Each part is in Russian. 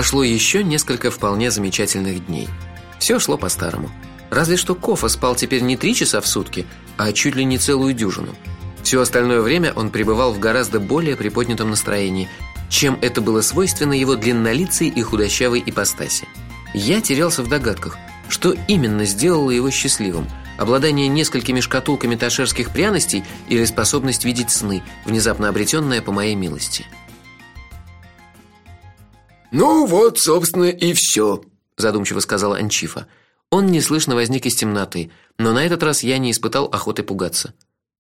Прошло еще несколько вполне замечательных дней. Все шло по-старому. Разве что Кофа спал теперь не три часа в сутки, а чуть ли не целую дюжину. Все остальное время он пребывал в гораздо более приподнятом настроении, чем это было свойственно его длиннолицей и худощавой ипостаси. Я терялся в догадках, что именно сделало его счастливым: обладание несколькими шкатулками ташерских пряностей или способность видеть сны, внезапно обретенная по моей милости. Ну вот, собственно, и все, задумчиво сказала Анчифа. Он неслышно возник из темноты, но на этот раз я не испытал охоты пугаться.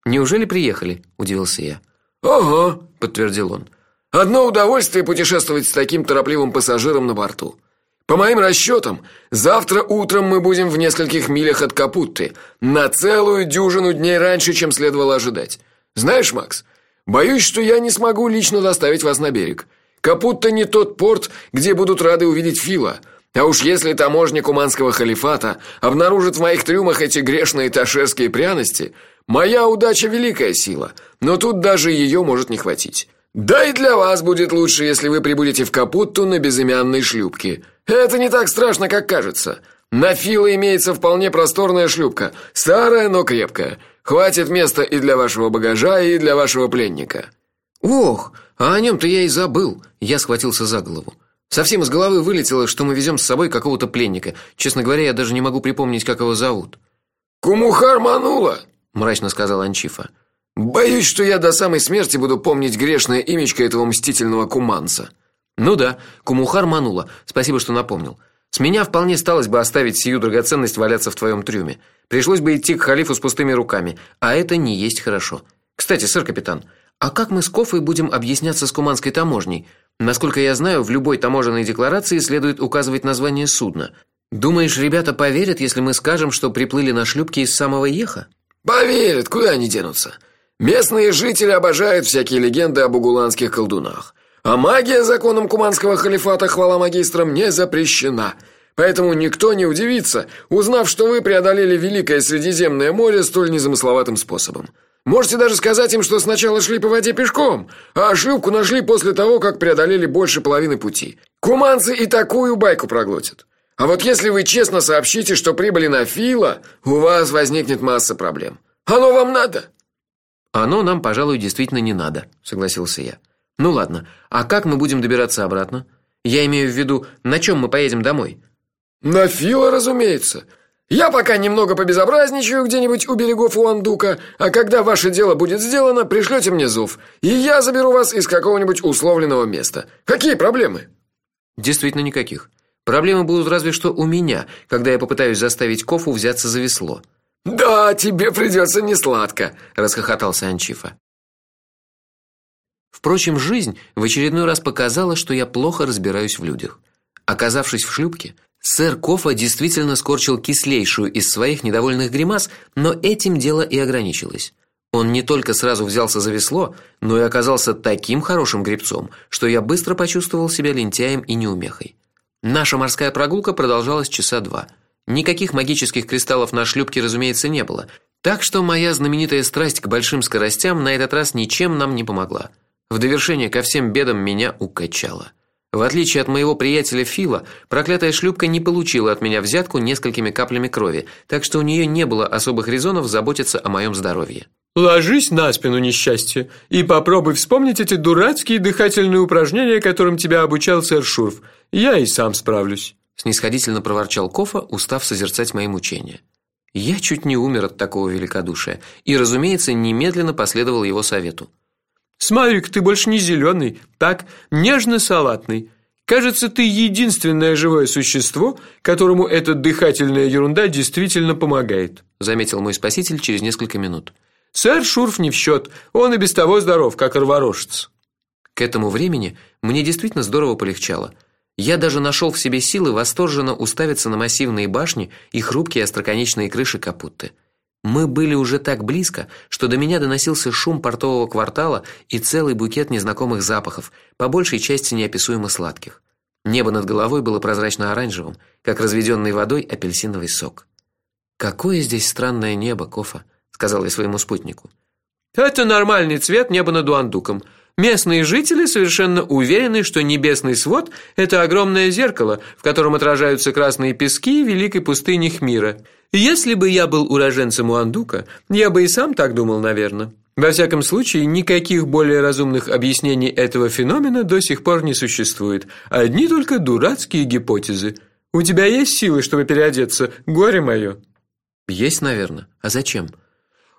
Неужели приехали? удивился я. Ага, подтвердил он. Одно удовольствие путешествовать с таким торопливым пассажиром на борту. По моим расчетам, завтра утром мы будем в нескольких милях от Капутты, на целую дюжину дней раньше, чем следовало ожидать. Знаешь, Макс, боюсь, что я не смогу лично доставить вас на берег. Капутта не тот порт, где будут рады увидеть Фила. А уж если таможня Куманского халифата обнаружит в моих трюмах эти грешные ташерские пряности, моя удача великая сила, но тут даже ее может не хватить. Да и для вас будет лучше, если вы прибудете в Капутту на безымянной шлюпке. Это не так страшно, как кажется. На Фила имеется вполне просторная шлюпка, старая, но крепкая. Хватит места и для вашего багажа, и для вашего пленника. Ох, а о нем то я и забыл. Я схватился за голову. Совсем из головы вылетело, что мы везем с собой какого-то пленника. Честно говоря, я даже не могу припомнить, как его зовут. Кумухар Манула, мрачно сказал Анчифа. Боюсь, что я до самой смерти буду помнить грешное имечко этого мстительного куманца. Ну да, Кумухар Манула. Спасибо, что напомнил. С меня вполне сталось бы оставить сию драгоценность валяться в твоем трюме. Пришлось бы идти к халифу с пустыми руками, а это не есть хорошо. Кстати, сэр капитан, а как мы с Кофой будем объясняться с куманской таможней? Насколько я знаю, в любой таможенной декларации следует указывать название судна. Думаешь, ребята поверят, если мы скажем, что приплыли на шлюпке из самого Еха? Поверят, куда они денутся? Местные жители обожают всякие легенды об угуланских колдунах. А магия законом куманского халифата, хвала магистрам, не запрещена. Поэтому никто не удивится, узнав, что вы преодолели великое Средиземное море столь незамысловатым способом. Можете даже сказать им, что сначала шли по воде пешком, а шлюпку нашли после того, как преодолели больше половины пути. Куманцы и такую байку проглотят. А вот если вы честно сообщите, что прибыли на Фила, у вас возникнет масса проблем. Оно вам надо? Оно нам, пожалуй, действительно не надо, согласился я. Ну ладно. А как мы будем добираться обратно? Я имею в виду, на чем мы поедем домой? На Фила, разумеется. Я пока немного побезобразничаю где-нибудь у берегов Уандука, а когда ваше дело будет сделано, пришлете мне зов, и я заберу вас из какого-нибудь условленного места. Какие проблемы? Действительно никаких. Проблемы будут разве что у меня, когда я попытаюсь заставить Кофу взяться за весло. Да, тебе придется несладко, расхохотался Анчифа. Впрочем, жизнь в очередной раз показала, что я плохо разбираюсь в людях. Оказавшись в шлюпке, сэр Кофа действительно скорчил кислейшую из своих недовольных гримас, но этим дело и ограничилось. Он не только сразу взялся за весло, но и оказался таким хорошим гребцом, что я быстро почувствовал себя лентяем и неумехой. Наша морская прогулка продолжалась часа два. Никаких магических кристаллов на шлюпке, разумеется, не было. Так что моя знаменитая страсть к большим скоростям на этот раз ничем нам не помогла. В довершение ко всем бедам меня укачало. В отличие от моего приятеля Фила, проклятая шлюпка не получила от меня взятку несколькими каплями крови, так что у нее не было особых резонов заботиться о моем здоровье. Ложись на спину, несчастье, и попробуй вспомнить эти дурацкие дыхательные упражнения, которым тебя обучал сэр Шурф. Я и сам справлюсь, снисходительно проворчал Кофа, устав созерцать мои мучения. Я чуть не умер от такого великодушия и, разумеется, немедленно последовал его совету. Смотри, ты больше не зеленый, так, нежно-салатный. Кажется, ты единственное живое существо, которому эта дыхательная ерунда действительно помогает, заметил мой спаситель через несколько минут. Сэр Шурф не в счет, он и без того здоров, как рворожец. К этому времени мне действительно здорово полегчало. Я даже нашел в себе силы восторженно уставиться на массивные башни и хрупкие остроконечные крыши Капутты. Мы были уже так близко, что до меня доносился шум портового квартала и целый букет незнакомых запахов, по большей части неописуемо сладких. Небо над головой было прозрачно-оранжевым, как разведенный водой апельсиновый сок. Какое здесь странное небо, Кофа, сказал я своему спутнику. Это нормальный цвет неба над Уандуком. Местные жители совершенно уверены, что небесный свод это огромное зеркало, в котором отражаются красные пески великой пустыни Хмира. Если бы я был уроженцем Уандука, я бы и сам так думал, наверное. Во всяком случае, никаких более разумных объяснений этого феномена до сих пор не существует. Одни только дурацкие гипотезы. У тебя есть силы, чтобы переодеться, горе мое? Есть, наверное. А зачем?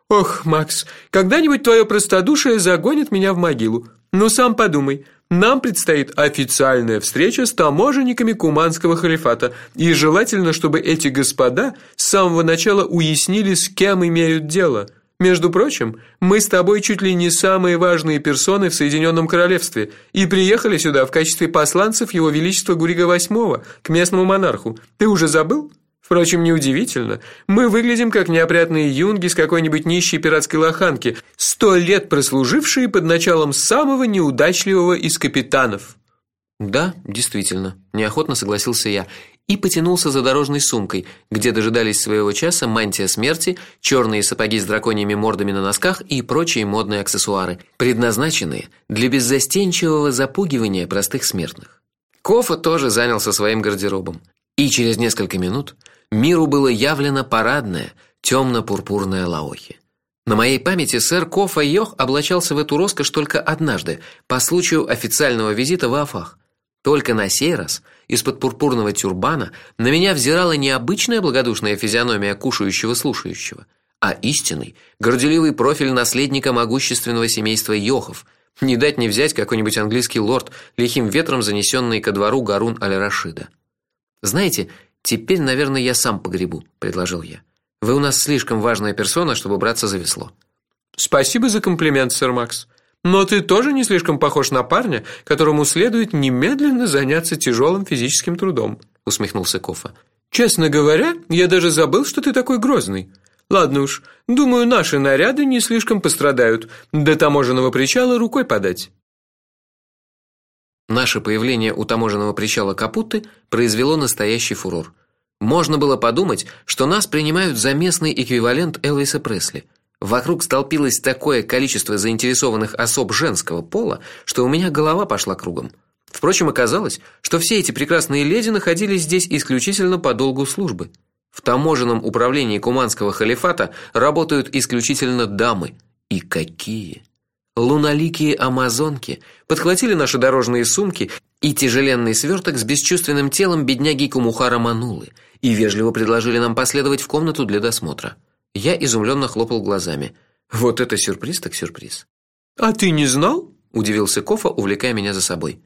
Ох, Макс, когда-нибудь твое простодушие загонит меня в могилу. Но сам подумай, нам предстоит официальная встреча с таможенниками Куманского халифата, и желательно, чтобы эти господа с самого начала уяснили, с кем имеют дело. Между прочим, мы с тобой чуть ли не самые важные персоны в Соединенном королевстве и приехали сюда в качестве посланцев его величества Гурига VIII к местному монарху. Ты уже забыл? Впрочем, неудивительно. Мы выглядим как неопрятные юнги с какой-нибудь нищей пиратской лоханки, сто лет прослужившие под началом самого неудачливого из капитанов. Да, действительно, неохотно согласился я и потянулся за дорожной сумкой, где дожидались своего часа мантия смерти, черные сапоги с драконьими мордами на носках и прочие модные аксессуары, предназначенные для беззастенчивого запугивания простых смертных. Кофа тоже занялся своим гардеробом, и через несколько минут миру было явлено парадное темно пурпурное лаохи. На моей памяти сэр Кофа Йох облачался в эту роскошь только однажды, по случаю официального визита в Афах. Только на сей раз из-под пурпурного тюрбана на меня взирала не обычная благодушная физиономия кушающего слушающего, а истинный, горделивый профиль наследника могущественного семейства Йохов. Не дать не взять какой-нибудь английский лорд, лихим ветром занесенный ко двору Гарун аль-Рашида. Знаете, Теперь, наверное, я сам погребу, предложил я. Вы у нас слишком важная персона, чтобы браться за весло. Спасибо за комплимент, сэр Макс. Но ты тоже не слишком похож на парня, которому следует немедленно заняться тяжелым физическим трудом, усмехнулся Кофа. Честно говоря, я даже забыл, что ты такой грозный. Ладно уж, думаю, наши наряды не слишком пострадают. До таможенного причала рукой подать. Наше появление у таможенного причала Капутты произвело настоящий фурор. Можно было подумать, что нас принимают за местный эквивалент Элвиса Пресли. Вокруг столпилось такое количество заинтересованных особ женского пола, что у меня голова пошла кругом. Впрочем, оказалось, что все эти прекрасные леди находились здесь исключительно по долгу службы. В таможенном управлении Куманского халифата работают исключительно дамы. И какие! Луналикие амазонки подхватили наши дорожные сумки и тяжеленный сверток с бесчувственным телом бедняги Кумухара Манулы и вежливо предложили нам последовать в комнату для досмотра. Я изумленно хлопал глазами. Вот это сюрприз так сюрприз. А ты не знал? удивился Кофа, увлекая меня за собой.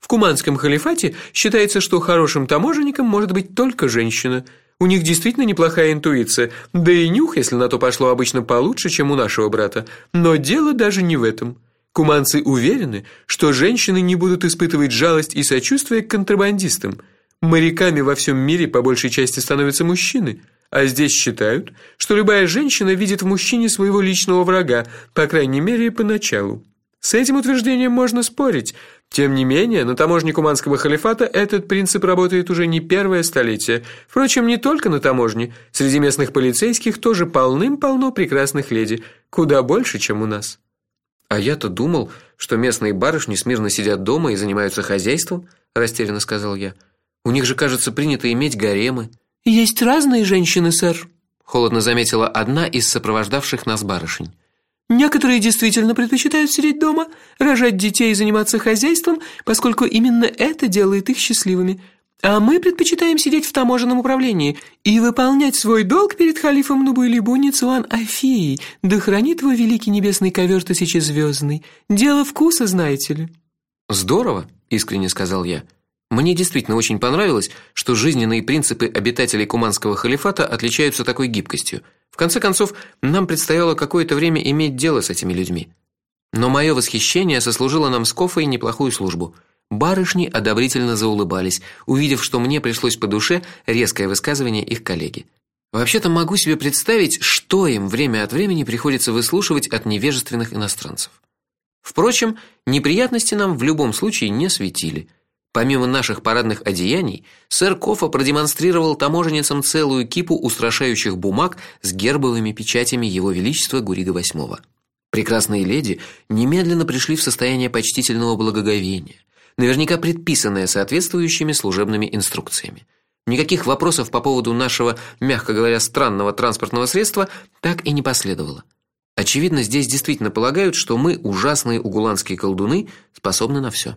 В Куманском халифате считается, что хорошим таможенником может быть только женщина. У них действительно неплохая интуиция, да и нюх, если на то пошло, обычно получше, чем у нашего брата. Но дело даже не в этом. Куманцы уверены, что женщины не будут испытывать жалость и сочувствие к контрабандистам. Моряками во всем мире по большей части становятся мужчины, а здесь считают, что любая женщина видит в мужчине своего личного врага, по крайней мере, поначалу. С этим утверждением можно спорить. Тем не менее, на таможне Куманского халифата этот принцип работает уже не первое столетие. Впрочем, не только на таможне. Среди местных полицейских тоже полным-полно прекрасных леди, куда больше, чем у нас. А я-то думал, что местные барышни смирно сидят дома и занимаются хозяйством, растерянно сказал я. У них же, кажется, принято иметь гаремы. Есть разные женщины, сэр, холодно заметила одна из сопровождавших нас барышень. Некоторые действительно предпочитают сидеть дома, рожать детей и заниматься хозяйством, поскольку именно это делает их счастливыми. А мы предпочитаем сидеть в таможенном управлении и выполнять свой долг перед халифом Нубуйлибу Ницуан Афией, да хранит его великий небесный ковер тысячезвездный. Дело вкуса, знаете ли. Здорово, искренне сказал я. Мне действительно очень понравилось, что жизненные принципы обитателей Куманского халифата отличаются такой гибкостью. В конце концов, нам предстояло какое-то время иметь дело с этими людьми. Но мое восхищение сослужило нам с Кофой неплохую службу. Барышни одобрительно заулыбались, увидев, что мне пришлось по душе резкое высказывание их коллеги. Вообще-то могу себе представить, что им время от времени приходится выслушивать от невежественных иностранцев. Впрочем, неприятности нам в любом случае не светили. Помимо наших парадных одеяний, сэр Кофа продемонстрировал таможенницам целую кипу устрашающих бумаг с гербовыми печатями его величества Гурига VIII. Прекрасные леди немедленно пришли в состояние почтительного благоговения, наверняка предписанное соответствующими служебными инструкциями. Никаких вопросов по поводу нашего, мягко говоря, странного транспортного средства так и не последовало. Очевидно, здесь действительно полагают, что мы, ужасные угуланские колдуны, способны на все.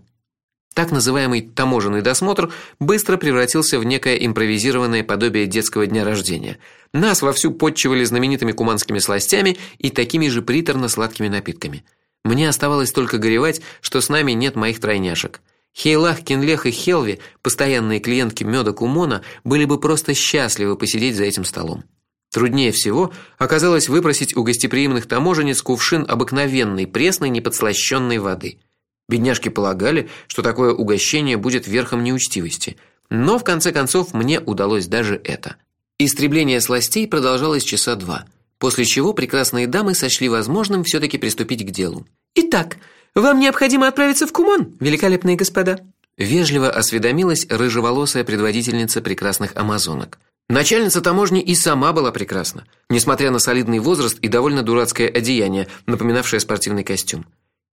Так называемый таможенный досмотр быстро превратился в некое импровизированное подобие детского дня рождения. Нас вовсю подчивали знаменитыми куманскими сластями и такими же приторно-сладкими напитками. Мне оставалось только горевать, что с нами нет моих тройняшек. Хейлах, Кинлех и Хелви, постоянные клиентки Мёда Кумона, были бы просто счастливы посидеть за этим столом. Труднее всего оказалось выпросить у гостеприимных таможенниц кувшин обыкновенной пресной неподслащённой воды. Бедняжки полагали, что такое угощение будет верхом неучтивости, но в конце концов мне удалось даже это. Истребление сластей продолжалось часа два, после чего прекрасные дамы сочли возможным все таки приступить к делу. Итак, вам необходимо отправиться в Кумон, великолепные господа, вежливо осведомилась рыжеволосая предводительница прекрасных амазонок. Начальница таможни и сама была прекрасна, несмотря на солидный возраст и довольно дурацкое одеяние, напоминавшее спортивный костюм.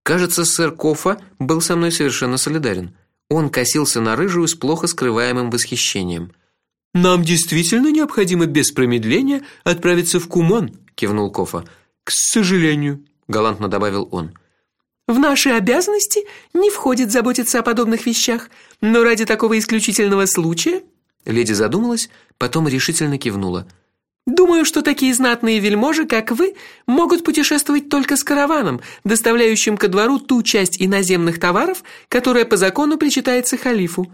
Кажется, сэр Кофа был со мной совершенно солидарен. Он косился на рыжую с плохо скрываемым восхищением. Нам действительно необходимо без промедления отправиться в Кумон, кивнул Кофа. К сожалению, галантно добавил он. В наши обязанности не входит заботиться о подобных вещах, но ради такого исключительного случая, леди задумалась, потом решительно кивнула. Думаю, что такие знатные вельможи, как вы, могут путешествовать только с караваном, доставляющим ко двору ту часть иноземных товаров, которая по закону причитается халифу.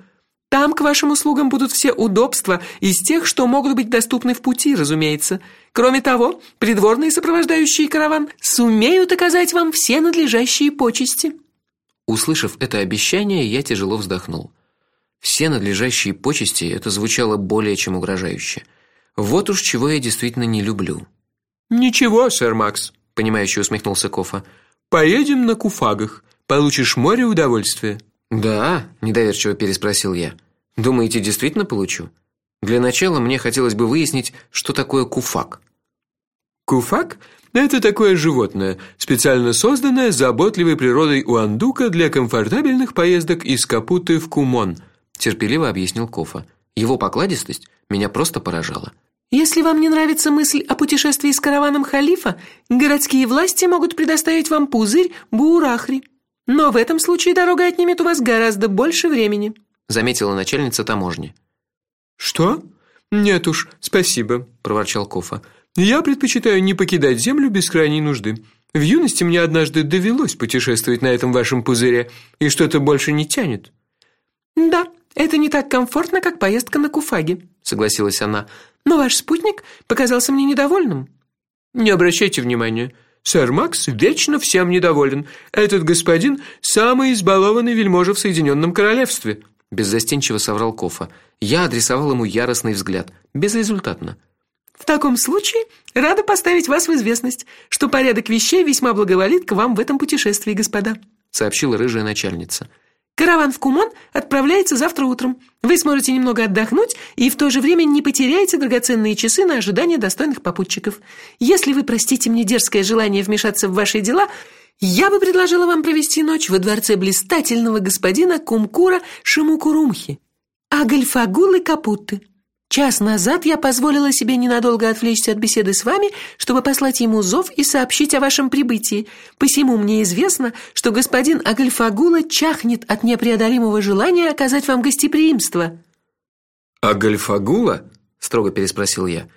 Там к вашим услугам будут все удобства из тех, что могут быть доступны в пути, разумеется. Кроме того, придворные сопровождающие караван сумеют оказать вам все надлежащие почести. Услышав это обещание, я тяжело вздохнул. Все надлежащие почести это звучало более чем угрожающе. Вот уж чего я действительно не люблю. Ничего, сэр Макс, понимающе усмехнулся Кофа. Поедем на куфагах. Получишь море удовольствия. Да, недоверчиво переспросил я. Думаете, действительно получу? Для начала мне хотелось бы выяснить, что такое куфак. Куфак это такое животное, специально созданное заботливой природой Уандука для комфортабельных поездок из Капуты в Кумон, терпеливо объяснил Кофа. Его покладистость меня просто поражала. Если вам не нравится мысль о путешествии с караваном халифа, городские власти могут предоставить вам пузырь Буурахри. Но в этом случае дорога отнимет у вас гораздо больше времени, заметила начальница таможни. Что? Нет уж, спасибо, проворчал Кофа. Я предпочитаю не покидать землю без крайней нужды. В юности мне однажды довелось путешествовать на этом вашем пузыре, и что-то больше не тянет. Да, это не так комфортно, как поездка на Куфаге, согласилась она. Но ваш спутник показался мне недовольным. Не обращайте внимания. Сэр Макс вечно всем недоволен. Этот господин самый избалованный вельможа в Соединенном королевстве, беззастенчиво соврал Кофа. Я адресовал ему яростный взгляд, безрезультатно. В таком случае рада поставить вас в известность, что порядок вещей весьма благоволит к вам в этом путешествии, господа, сообщила рыжая начальница. Караван в Кумон отправляется завтра утром. Вы сможете немного отдохнуть и в то же время не потеряете драгоценные часы на ожидание достойных попутчиков. Если вы простите мне дерзкое желание вмешаться в ваши дела, я бы предложила вам провести ночь во дворце блистательного господина Кумкура Шимукурумхи, Агальфагулы Капутты. Час назад я позволила себе ненадолго отвлечься от беседы с вами, чтобы послать ему зов и сообщить о вашем прибытии. Посему мне известно, что господин Агальфагула чахнет от непреодолимого желания оказать вам гостеприимство. Агальфагула? строго переспросил я.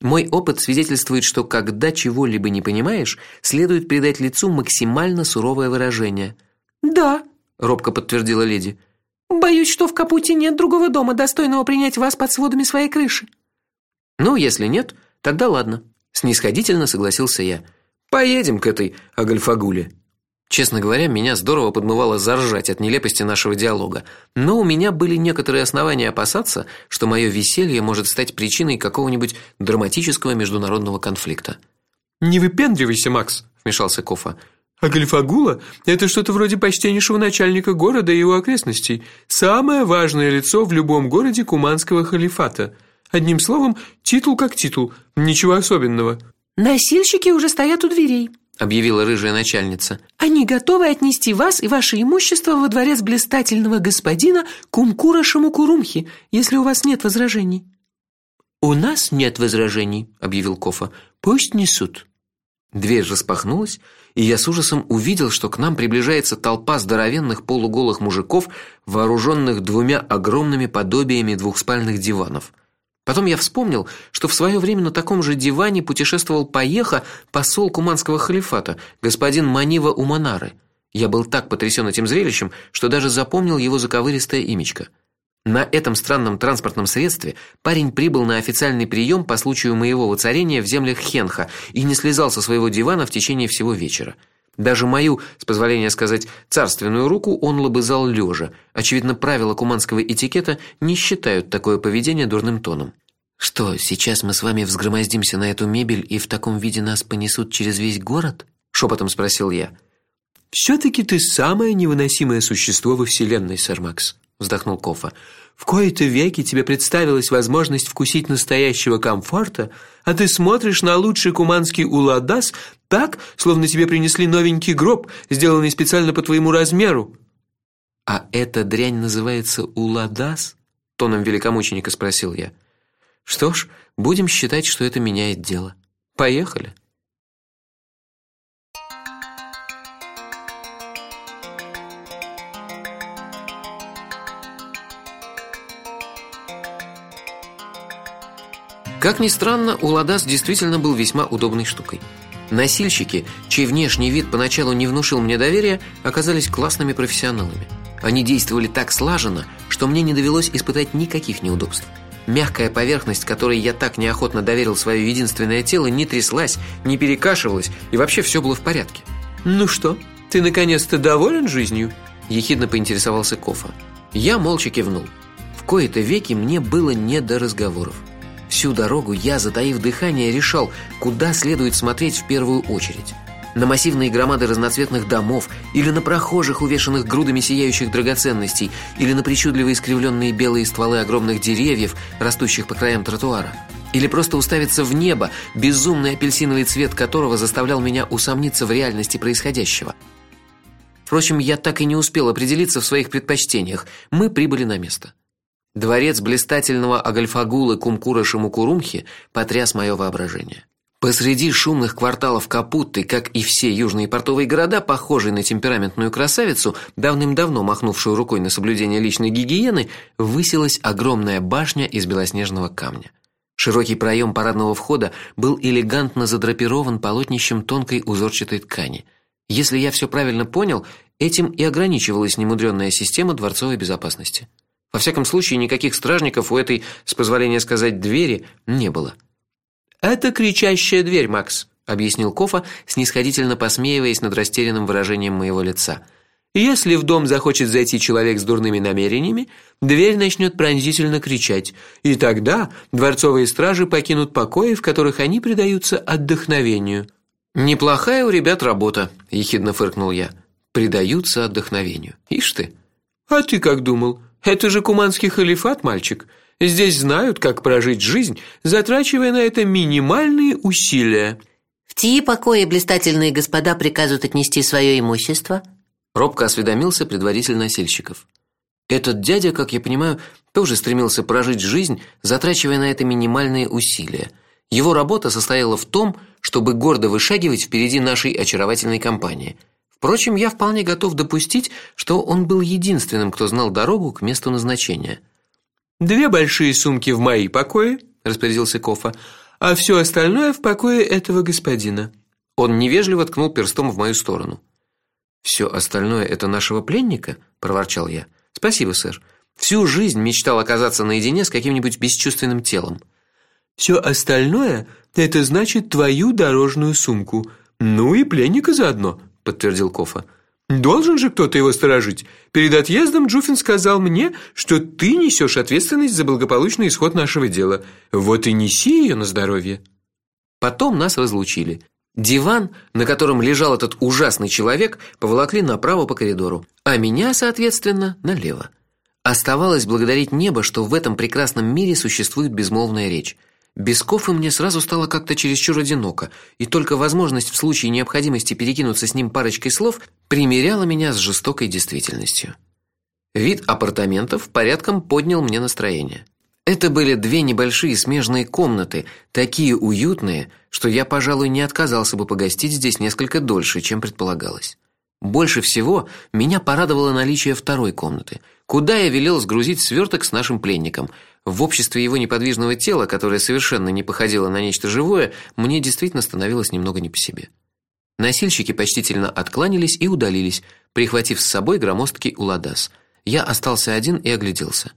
Мой опыт свидетельствует, что когда чего-либо не понимаешь, следует придать лицу максимально суровое выражение. Да, робко подтвердила леди. Боюсь, что в Капуте нет другого дома, достойного принять вас под сводами своей крыши. Ну, если нет, тогда ладно, снисходительно согласился я. Поедем к этой Агальфагуле. Честно говоря, меня здорово подмывало заржать от нелепости нашего диалога, но у меня были некоторые основания опасаться, что мое веселье может стать причиной какого-нибудь драматического международного конфликта. Не выпендривайся, Макс, вмешался Кофа. А Гальфагула – это что-то вроде почтеннейшего начальника города и его окрестностей, самое важное лицо в любом городе куманского халифата. Одним словом, титул как титул, ничего особенного. Носильщики уже стоят у дверей. объявила рыжая начальница. Они готовы отнести вас и ваше имущество во дворец блистательного господина Кумкура Шамукурумхи, если у вас нет возражений. У нас нет возражений, объявил Кофа. Пусть несут. Дверь распахнулась, и я с ужасом увидел, что к нам приближается толпа здоровенных полуголых мужиков, вооруженных двумя огромными подобиями двухспальных диванов. Потом я вспомнил, что в свое время на таком же диване путешествовал поеха посол куманского халифата, господин Манива Уманары. Я был так потрясен этим зрелищем, что даже запомнил его заковыристое имечко. На этом странном транспортном средстве парень прибыл на официальный прием по случаю моего воцарения в землях Хенха и не слезал со своего дивана в течение всего вечера. Даже мою, с позволения сказать, царственную руку он лобызал лежа. Очевидно, правила куманского этикета не считают такое поведение дурным тоном. Что, сейчас мы с вами взгромоздимся на эту мебель и в таком виде нас понесут через весь город? шепотом спросил я. все таки ты самое невыносимое существо во вселенной, сэр Макс вздохнул Кофа. В кои-то веки тебе представилась возможность вкусить настоящего комфорта, а ты смотришь на лучший куманский уладас так, словно тебе принесли новенький гроб, сделанный специально по твоему размеру. А эта дрянь называется уладас? тоном великомученика спросил я. Что ж, будем считать, что это меняет дело. Поехали. Как ни странно, Уладас действительно был весьма удобной штукой. Носильщики, чей внешний вид поначалу не внушил мне доверия, оказались классными профессионалами. Они действовали так слаженно, что мне не довелось испытать никаких неудобств. Мягкая поверхность, которой я так неохотно доверил свое единственное тело, не тряслась, не перекашивалась, и вообще все было в порядке. Ну что, ты наконец-то доволен жизнью? ехидно поинтересовался Кофа. Я молча кивнул. В кои-то веки мне было не до разговоров. Всю дорогу я, затаив дыхание, решал, куда следует смотреть в первую очередь. На массивные громады разноцветных домов, или на прохожих, увешанных грудами сияющих драгоценностей, или на причудливо искривленные белые стволы огромных деревьев, растущих по краям тротуара. Или просто уставиться в небо, безумный апельсиновый цвет которого заставлял меня усомниться в реальности происходящего. Впрочем, я так и не успел определиться в своих предпочтениях. Мы прибыли на место. Дворец блистательного Агальфагулы Кумкура Шимукурумхи потряс мое воображение. Посреди шумных кварталов Капутты, как и все южные портовые города, похожий на темпераментную красавицу, давным-давно махнувшую рукой на соблюдение личной гигиены, высилась огромная башня из белоснежного камня. Широкий проем парадного входа был элегантно задрапирован полотнищем тонкой узорчатой ткани. Если я все правильно понял, этим и ограничивалась немудренная система дворцовой безопасности. Во всяком случае, никаких стражников у этой, с позволения сказать, двери не было. Это кричащая дверь, Макс, объяснил Кофа, снисходительно посмеиваясь над растерянным выражением моего лица. Если в дом захочет зайти человек с дурными намерениями, дверь начнет пронзительно кричать, и тогда дворцовые стражи покинут покои, в которых они предаются отдохновению. Неплохая у ребят работа, ехидно фыркнул я. Предаются отдохновению. Ишь ты. А ты как думал? Это же куманский халифат, мальчик. Здесь знают, как прожить жизнь, затрачивая на это минимальные усилия. В тии покои блистательные господа приказывают отнести свое имущество. Робко осведомился предводитель носильщиков. Этот дядя, как я понимаю, тоже стремился прожить жизнь, затрачивая на это минимальные усилия. Его работа состояла в том, чтобы гордо вышагивать впереди нашей очаровательной компании – Впрочем, я вполне готов допустить, что он был единственным, кто знал дорогу к месту назначения. Две большие сумки в мои покои, распорядился Кофа, а все остальное в покое этого господина. Он невежливо ткнул перстом в мою сторону. «Все остальное это нашего пленника, проворчал я. Спасибо, сэр. Всю жизнь мечтал оказаться наедине с каким-нибудь бесчувственным телом. Все остальное это значит твою дорожную сумку. Ну и пленника заодно, подтвердил Кофа. Должен же кто-то его сторожить. Перед отъездом Джуфин сказал мне, что ты несешь ответственность за благополучный исход нашего дела. Вот и неси ее на здоровье. Потом нас разлучили. Диван, на котором лежал этот ужасный человек, поволокли направо по коридору, а меня, соответственно, налево. Оставалось благодарить небо, что в этом прекрасном мире существует безмолвная речь. Без Кофы мне сразу стало как-то чересчур одиноко, и только возможность в случае необходимости перекинуться с ним парочкой слов примиряла меня с жестокой действительностью. Вид апартаментов порядком поднял мне настроение. Это были две небольшие смежные комнаты, такие уютные, что я, пожалуй, не отказался бы погостить здесь несколько дольше, чем предполагалось. Больше всего меня порадовало наличие второй комнаты, куда я велел сгрузить сверток с нашим пленником. В обществе его неподвижного тела, которое совершенно не походило на нечто живое, мне действительно становилось немного не по себе. Носильщики почтительно откланялись и удалились, прихватив с собой громоздкий уладас. Я остался один и огляделся.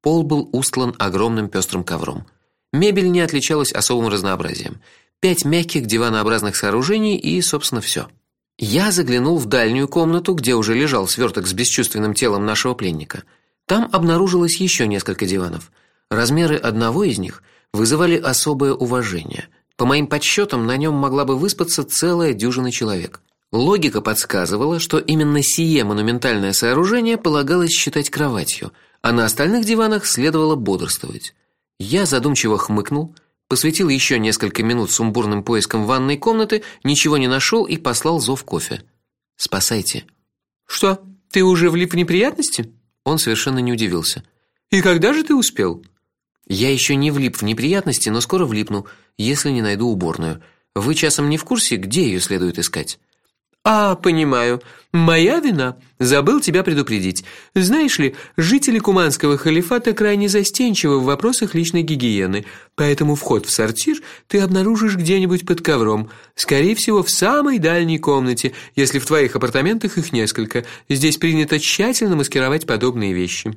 Пол был устлан огромным пестрым ковром. Мебель не отличалась особым разнообразием. Пять мягких диванообразных сооружений и, собственно, все. Я заглянул в дальнюю комнату, где уже лежал сверток с бесчувственным телом нашего пленника. Там обнаружилось еще несколько диванов. Размеры одного из них вызывали особое уважение. По моим подсчетам, на нем могла бы выспаться целая дюжина человек. Логика подсказывала, что именно сие монументальное сооружение полагалось считать кроватью, а на остальных диванах следовало бодрствовать. Я задумчиво хмыкнул, посвятил еще несколько минут сумбурным поискам ванной комнаты, ничего не нашел и послал зов кофе. Спасайте. Что? Ты уже влип в неприятности? Он совершенно не удивился. И когда же ты успел? Я еще не влип в неприятности, но скоро влипну, если не найду уборную. Вы часом не в курсе, где ее следует искать? А, понимаю. Моя вина. Забыл тебя предупредить. Знаешь ли, жители Куманского халифата крайне застенчивы в вопросах личной гигиены, поэтому вход в сортир ты обнаружишь где-нибудь под ковром, скорее всего, в самой дальней комнате, если в твоих апартаментах их несколько. Здесь принято тщательно маскировать подобные вещи.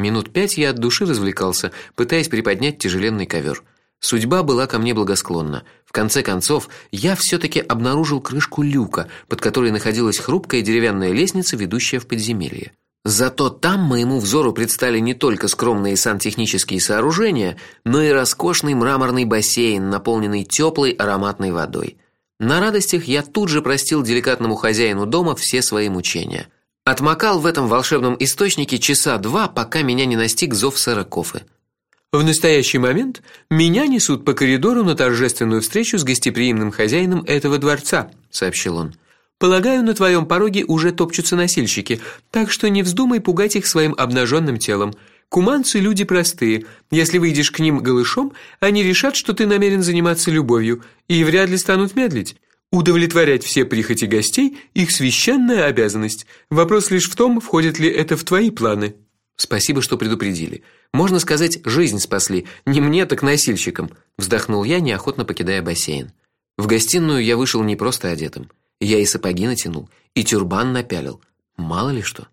Минут пять я от души развлекался, пытаясь приподнять тяжеленный ковер. Судьба была ко мне благосклонна. В конце концов, я все таки обнаружил крышку люка, под которой находилась хрупкая деревянная лестница, ведущая в подземелье. Зато там моему взору предстали не только скромные сантехнические сооружения, но и роскошный мраморный бассейн, наполненный теплой ароматной водой. На радостях я тут же простил деликатному хозяину дома все свои мучения. Отмокал в этом волшебном источнике часа два, пока меня не настиг зов сэра Кофы. В настоящий момент меня несут по коридору на торжественную встречу с гостеприимным хозяином этого дворца, сообщил он. Полагаю, на твоем пороге уже топчутся носильщики, так что не вздумай пугать их своим обнаженным телом. Куманцы люди простые. Если выйдешь к ним голышом, они решат, что ты намерен заниматься любовью, и вряд ли станут медлить. Удовлетворять все прихоти гостей их священная обязанность. Вопрос лишь в том, входит ли это в твои планы. Спасибо, что предупредили. Можно сказать, жизнь спасли, не мне, так носильщикам, вздохнул я, неохотно покидая бассейн. В гостиную я вышел не просто одетым. Я и сапоги натянул, и тюрбан напялил. Мало ли что.